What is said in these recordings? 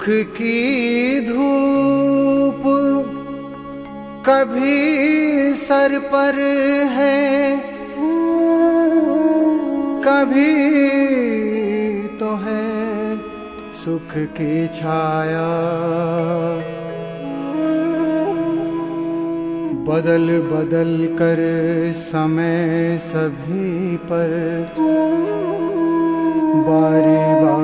दुख की धूप कभी सर पर है, कभी तो है सुख की छाया। बदल बदल कर समय सभी पर बारी बारी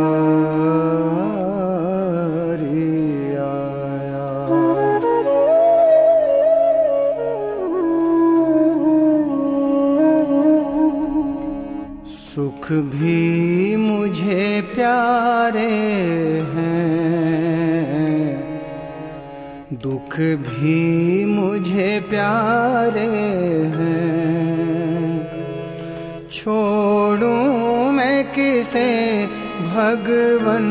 भी मुझे प्यारे हैं। दुख भी मुझे प्यारे हैं। छोड़ूं मैं किसे, भगवन?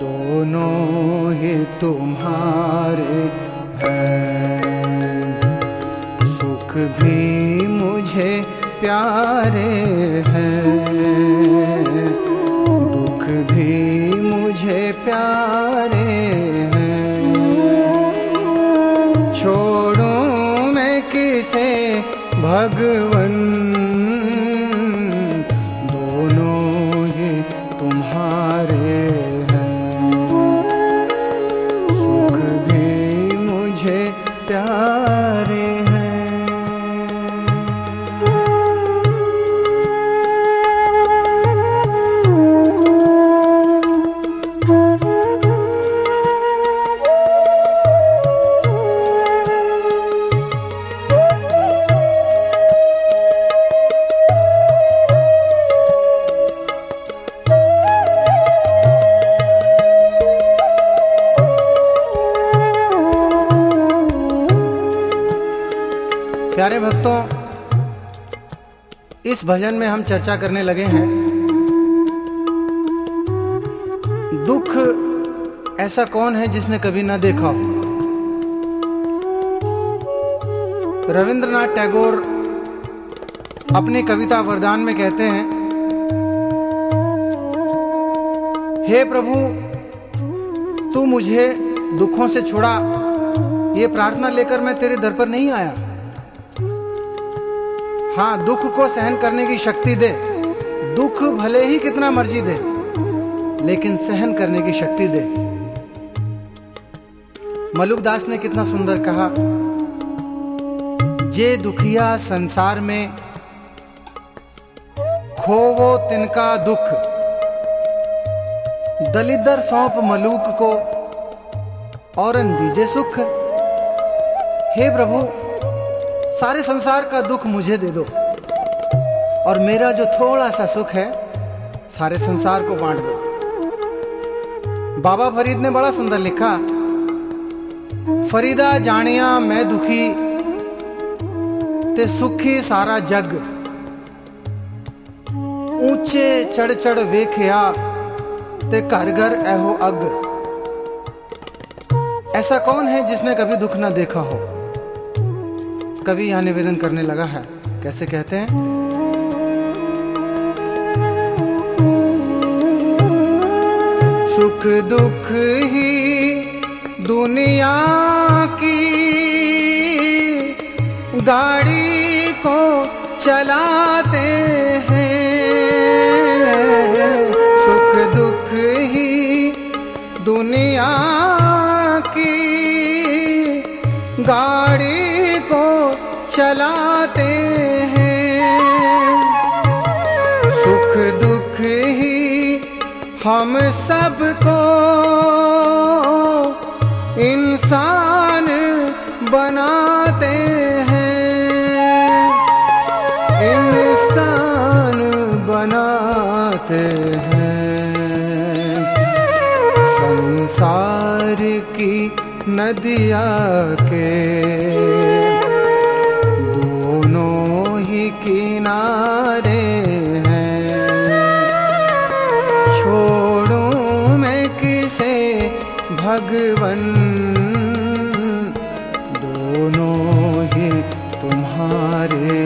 दोनों ही तुम्हारे हैं। सुख भी प्यारे हैं। दुख भी मुझे प्यारे भजन में हम चर्चा करने लगे हैं। दुख ऐसा कौन है जिसने कभी ना देखा हो? रविंद्रनाथ टैगोर अपनी कविता वरदान में कहते हैं, हे प्रभु, तू मुझे दुखों से छुड़ा। ये प्रार्थना लेकर मैं तेरे दर पर नहीं आया। हाँ दुख को सहन करने की शक्ति दे। दुख भले ही कितना मर्ज़ी दे, लेकिन सहन करने की शक्ति दे। मलुकदास ने कितना सुंदर कहा, जे दुखिया संसार में खोवो तिनका दुख। दलिदर सौंप मलूक को और दीजे सुख। हे प्रभु सारे संसार का दुख मुझे दे दो। और मेरा जो थोड़ा सा सुख है, सारे संसार को बांट दो। बाबा फरीद ने बड़ा सुंदर लिखा, फरीदा जानिया मैं दुखी, ते सुखी सारा जग। ऊँचे चढ़ चढ़ वेखिया, ते घर घर एहो अग। ऐसा कौन है जिसने कभी दुख ना देखा हो? कवि यहाँ निवेदन करने लगा है। कैसे कहते हैं? सुख दुख ही दुनिया की गाड़ी को चलाते हैं। सुख दुख ही दुनिया की गाड़ी चलाते हैं। सुख दुख ही हम सबको इंसान बनाते हैं। इंसान बनाते हैं। संसार की नदिया के भगवन, दोनों ही तुम्हारे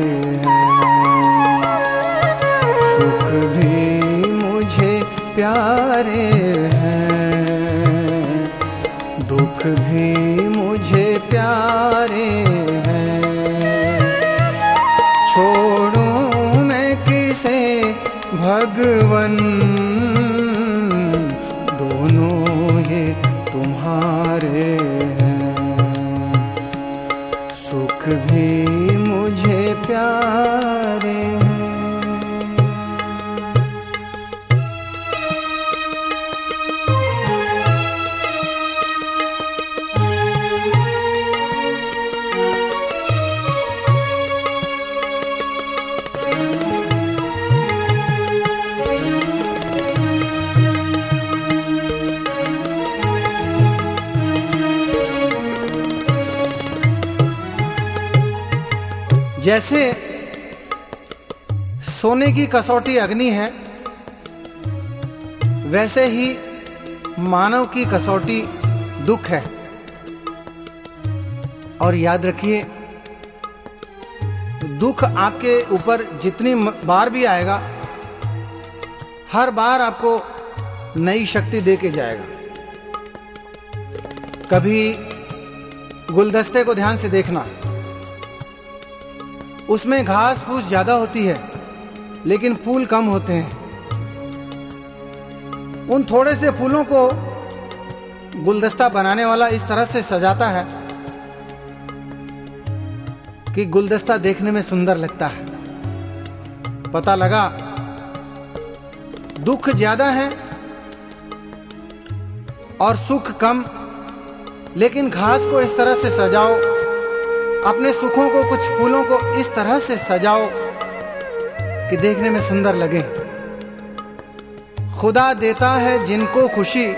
सुख भी मुझे प्यारे हैं, दुख भी मुझे प्यारे हैं। छोड़ू मैं किसे, भगवन? मुझे जैसे सोने की कसौटी अग्नि है, वैसे ही मानव की कसौटी दुख है। और याद रखिए, दुख आपके ऊपर जितनी बार भी आएगा, हर बार आपको नई शक्ति दे के जाएगा। कभी गुलदस्ते को ध्यान से देखना उसमें घास फूस ज़्यादा होती है, लेकिन फूल कम होते हैं। उन थोड़े से फूलों को गुलदस्ता बनाने वाला इस तरह से सजाता है कि गुलदस्ता देखने में सुंदर लगता है। पता लगा, दुख ज़्यादा है और सुख कम, लेकिन घास को इस तरह से सजाओ अपने सुखों को, कुछ फूलों को इस तरह से सजाओ कि देखने में सुंदर लगे। खुदा देता है जिनको खुशी।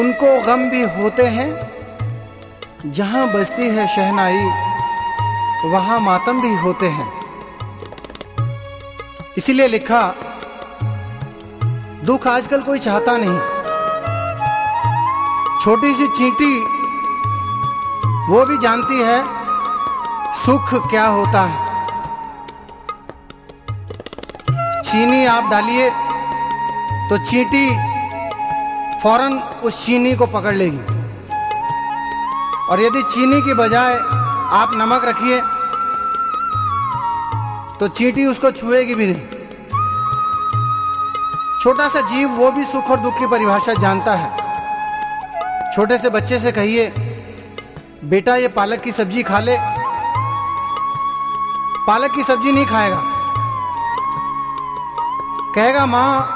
उनको गम भी होते हैं। जहाँ बजती है शहनाई, वहाँ मातम भी होते हैं। इसीलिए लिखा, दुख आजकल कोई चाहता नहीं। छोटी सी चींटी वो भी जानती है सुख क्या होता है। चीनी आप डालिए तो चींटी फ़ौरन उस चीनी को पकड़ लेगी। और यदि चीनी की बजाय आप नमक रखिए तो चींटी उसको छुएगी भी नहीं। छोटा सा जीव वो भी सुख और दुख की परिभाषा जानता है। छोटे से बच्चे से कहिए बेटा, ये पालक की सब्ज़ी खा ले। पालक की सब्ज़ी नहीं खाएगा। कहेगा, माँ,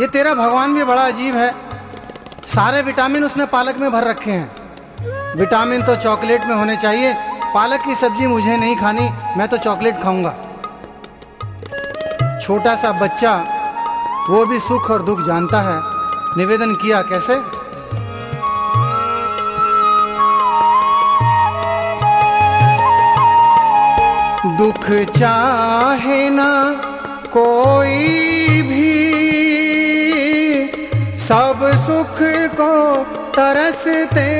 ये तेरा भगवान भी बड़ा अजीब है। सारे विटामिन उसने पालक में भर रखे हैं। विटामिन तो चॉकलेट में होने चाहिए। पालक की सब्ज़ी मुझे नहीं खानी, मैं तो चॉकलेट खाऊँगा। छोटा सा बच्चा, वो भी सुख और दुख जानता है। निवेदन किया, कैसे? दुख चाहे ना कोई भी। सब सुख को तरसते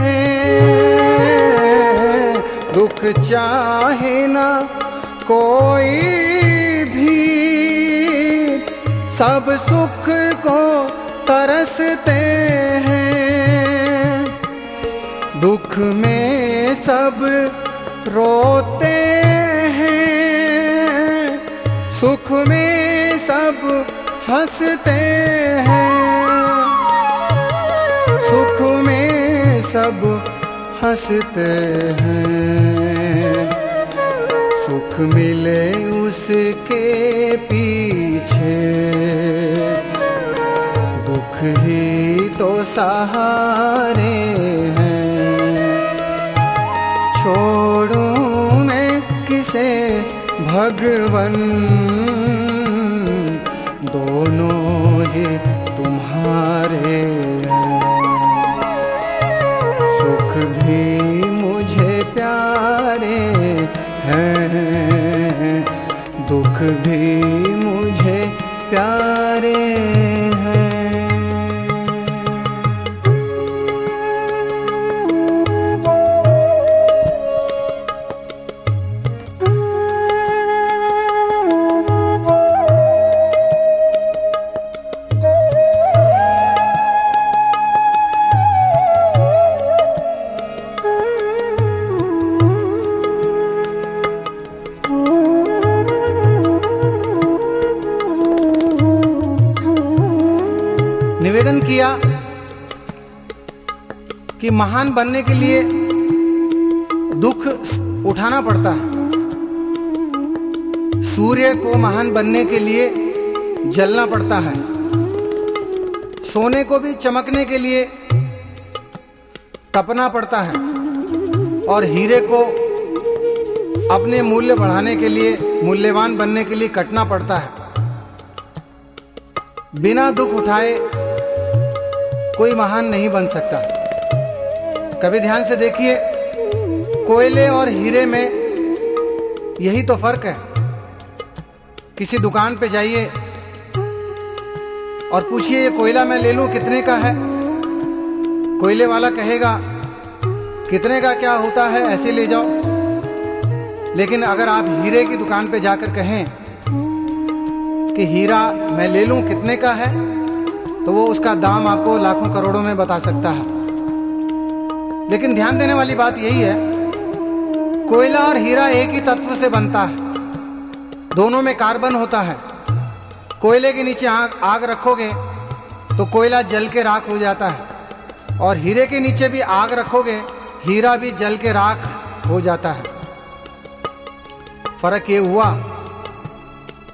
हैं। दुख चाहे ना कोई भी। सब सुख को तरसते हैं। दुख में सब रोते सुख में सब हँसते हैं। सुख में सब हँसते हैं। सुख मिले उसके पीछे। दुख ही तो सहारे हैं। छोड़ूं मैं किसे? भगवन दोनों ही तुम्हारे सुख भी मुझे प्यारे हैं दुख भी मुझे प्यारे महान बनने के लिए दुख उठाना पड़ता है। सूर्य को महान बनने के लिए जलना पड़ता है। सोने को भी चमकने के लिए तपना पड़ता है और हीरे को अपने मूल्य बढ़ाने के लिए, मूल्यवान बनने के लिए कटना पड़ता है। बिना दुख उठाए कोई महान नहीं बन सकता। कभी ध्यान से देखिए, कोयले और हीरे में यही तो फ़र्क है। किसी दुकान पे जाइए और पूछिए, ये कोयला मैं ले लूँ, कितने का है? कोयले वाला कहेगा, कितने का क्या होता है, ऐसे ले जाओ। लेकिन अगर आप हीरे की दुकान पे जाकर कहें कि, हीरा मैं ले लूँ, कितने का है? तो वो उसका दाम आपको लाखों करोड़ों में बता सकता है। लेकिन ध्यान देने वाली बात यही है, कोयला और हीरा एक ही तत्व से बनता है। दोनों में कार्बन होता है। कोयले के नीचे आग आग रखोगे तो कोयला जल के राख हो जाता है। और हीरे के नीचे भी आग रखोगे, हीरा भी जल के राख हो जाता है। फ़र्क ये हुआ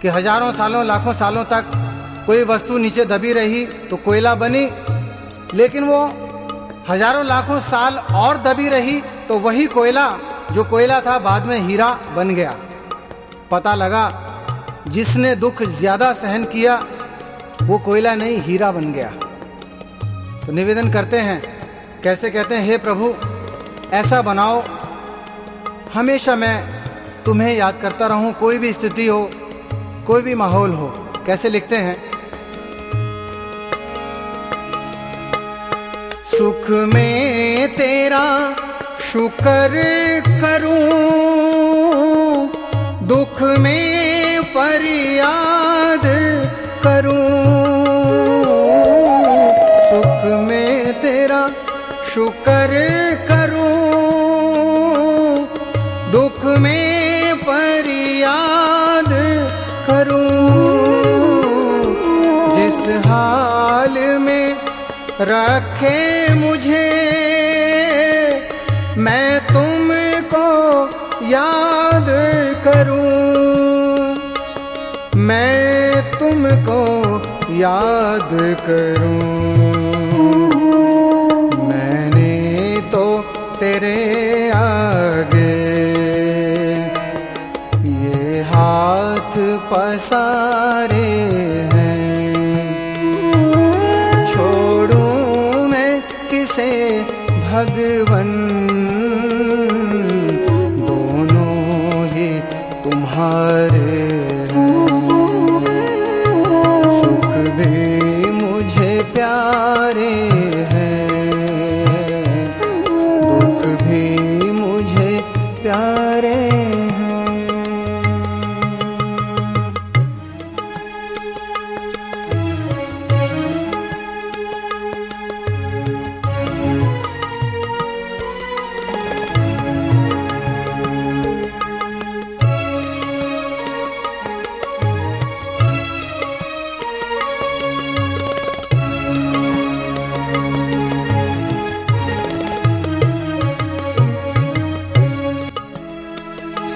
कि हज़ारों सालों, लाखों सालों तक कोई वस्तु नीचे दबी रही तो कोयला बनी, लेकिन वो हज़ारों लाखों साल और दबी रही तो वही कोयला, जो कोयला था, बाद में हीरा बन गया। पता लगा, जिसने दुख ज़्यादा सहन किया, वो कोयला नहीं, हीरा बन गया। तो निवेदन करते हैं, कैसे कहते हैं, हे प्रभु, ऐसा बनाओ। हमेशा मैं तुम्हें याद करता रहूँ, कोई भी स्थिति हो, कोई भी माहौल हो। कैसे लिखते हैं सुख में तेरा शुक्र करूँ, दुख में फरियाद करूँ, सुख में तेरा शुक्र करूँ, दुख में फरियाद करूँ, जिस हाल में रखे याद करूँ मैं तुमको याद करूँ। मैंने तो तेरे आगे ये हाथ पसारे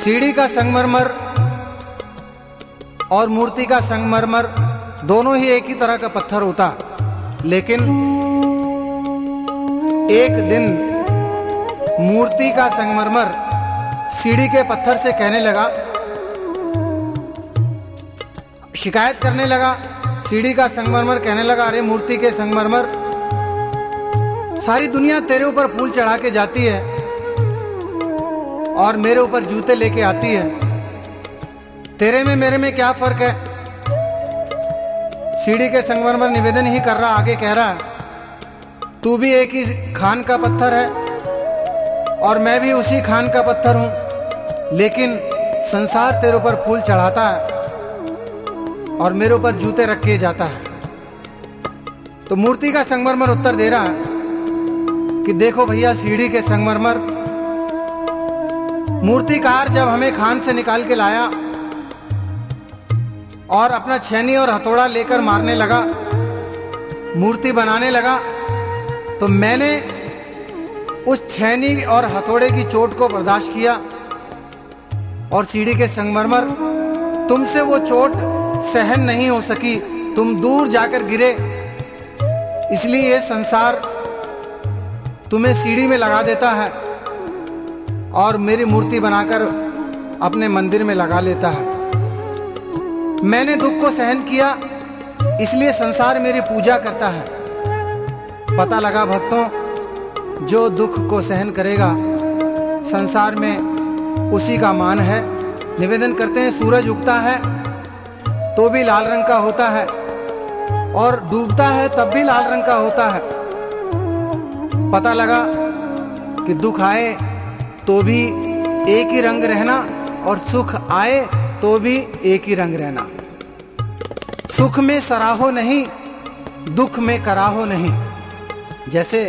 सीढ़ी का संगमरमर और मूर्ति का संगमरमर दोनों ही एक ही तरह का पत्थर होता। लेकिन एक दिन मूर्ति का संगमरमर सीढ़ी के पत्थर से कहने लगा, शिकायत करने लगा, सीढ़ी का संगमरमर कहने लगा, अरे मूर्ति के संगमरमर, सारी दुनिया तेरे ऊपर फूल चढ़ा के जाती है और मेरे ऊपर जूते लेके आती है। तेरे में मेरे में क्या फ़र्क है? सीढ़ी के संगमरमर निवेदन ही कर रहा आगे कह रहा तू भी एक ही खान का पत्थर है और मैं भी उसी खान का पत्थर हूँ, लेकिन संसार तेरे ऊपर फूल चढ़ाता है और मेरे ऊपर जूते रख के जाता है। तो मूर्ति का संगमरमर उत्तर दे रहा है कि, देखो भैया, सीढ़ी के संगमरमर मूर्तिकार जब हमें खान से निकाल के लाया और अपना छेनी और हथौड़ा लेकर मारने लगा, मूर्ति बनाने लगा तो मैंने उस छैनी और हथौड़े की चोट को बर्दाश्त किया और सीढ़ी के संगमरमर, तुमसे वो चोट सहन नहीं हो सकी, तुम दूर जाकर गिरे। इसलिए ये संसार तुम्हें सीढ़ी में लगा देता है। और मेरी मूर्ति बनाकर अपने मंदिर में लगा लेता है। मैंने दुख को सहन किया, इसलिए संसार मेरी पूजा करता है। पता लगा भक्तों, जो दुख को सहन करेगा, संसार में उसी का मान है। निवेदन करते हैं, सूरज उगता है तो भी लाल रंग का होता है, और डूबता है, तब भी लाल रंग का होता है। पता लगा कि दुख आए तो भी एक ही रंग रहना और सुख आए तो भी एक ही रंग रहना। सुख में सराहो नहीं, दुख में कराहो नहीं। जैसे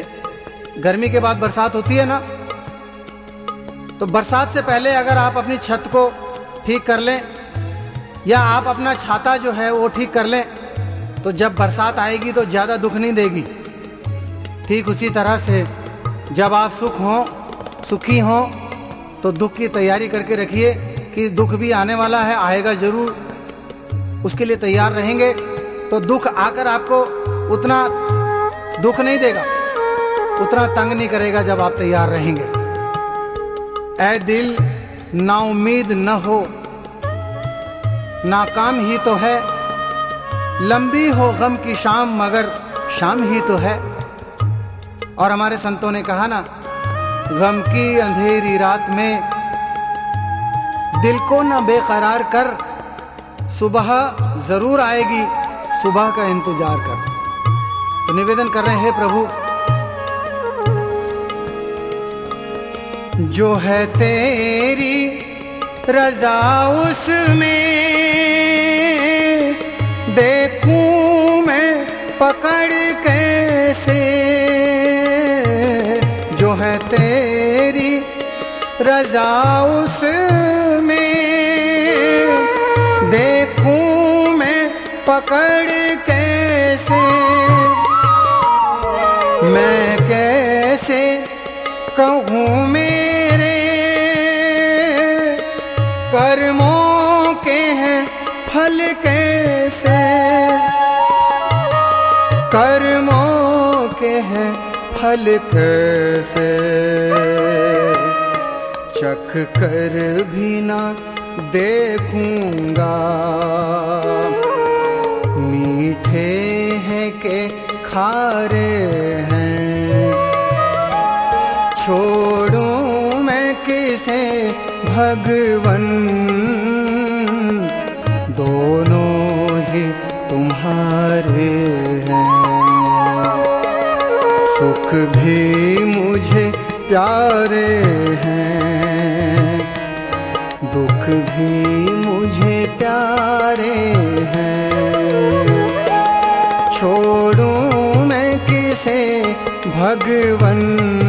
गर्मी के बाद बरसात होती है ना तो बरसात से पहले अगर आप अपनी छत को ठीक कर लें, या आप अपना छाता जो है वो ठीक कर लें तो जब बरसात आएगी तो ज़्यादा दुख नहीं देगी। ठीक उसी तरह से जब आप सुख हो सुखी हो तो दुख की तैयारी करके रखिए कि दुख भी आने वाला है, आएगा ज़रूर। उसके लिए तैयार रहेंगे तो दुख आकर आपको उतना दुख नहीं देगा, उतना तंग नहीं करेगा जब आप तैयार रहेंगे। ऐ दिल, ना उम्मीद न हो नाकाम ही तो है। लंबी हो गम की शाम, मगर शाम ही तो है। और हमारे संतों ने कहा ना गम की अंधेरी रात में दिल को न बेकरार कर, सुबह ज़रूर आएगी, सुबह का इंतज़ार कर। तो निवेदन कर रहे हैं प्रभु, जो है तेरी रजा उसमें, देखूँ मैं पकड़ कैसे है तेरी रजा उसमें। देखूँ मैं पकड़ कैसे, मैं कैसे कहूँ मेरे। कर्मों के हैं फल कैसे, कर्मों के हैं फल कैसे? चख कर भी ना देखूँगा। मीठे हैं के खारे हैं। छोड़ूं मैं किसे, भगवन? दोनों ही तुम्हारे सुख भी मुझे प्यारे हैं। दुख भी मुझे प्यारे हैं। छोड़ूं मैं किसे? भगवन